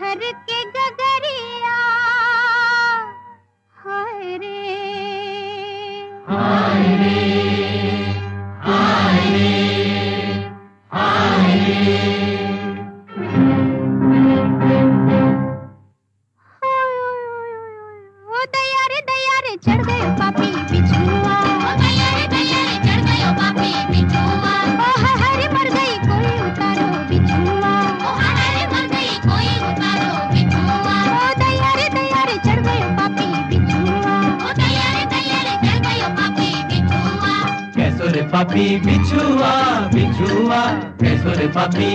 घर के गगरिया। हाय रे। हाय रे। हाय रे। हाय रे। चढ़ गए। पापी बिछुआ बिछुआ कैसो रे पापी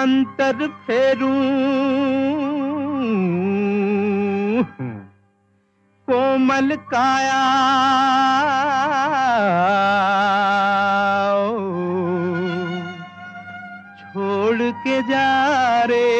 मंतर फेरू। कोमल काया। छोड़ के जा रे।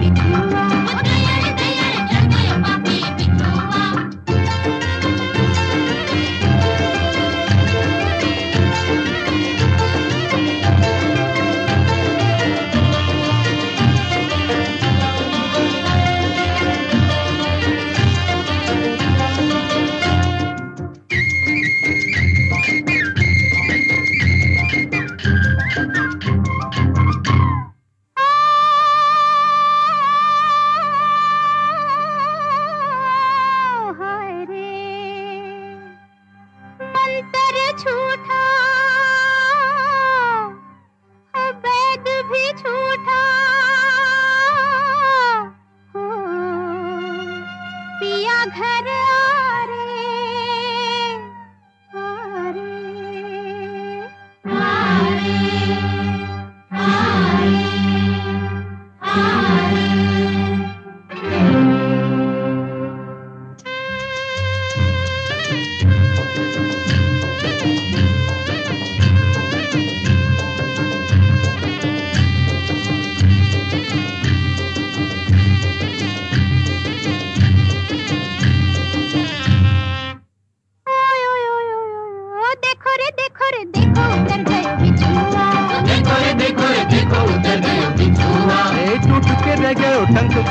घर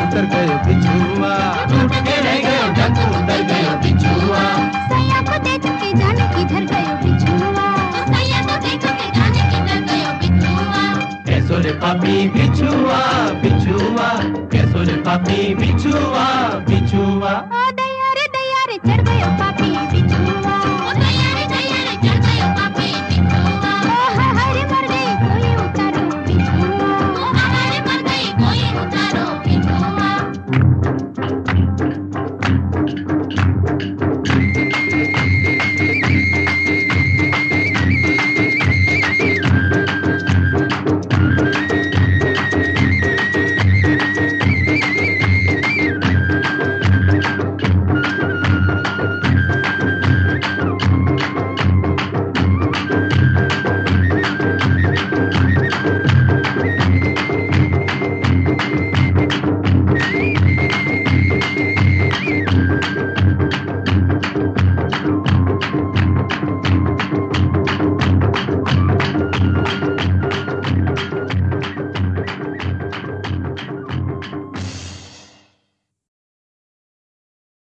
उतर गयो बिछुआ। टूट के रह गयो ढंग उतर गयो बिछुआ। सैया को देख के जाने किधर गयो बिछुआ। तो सैया को देखो के जाने किधर गयो बिछुआ। कैसो रे पापी बिछुआ बिछुआ। कैसो रे पापी बिछुआ बिछुआ। ओ दया रे दया रे चढ़ गयो पापी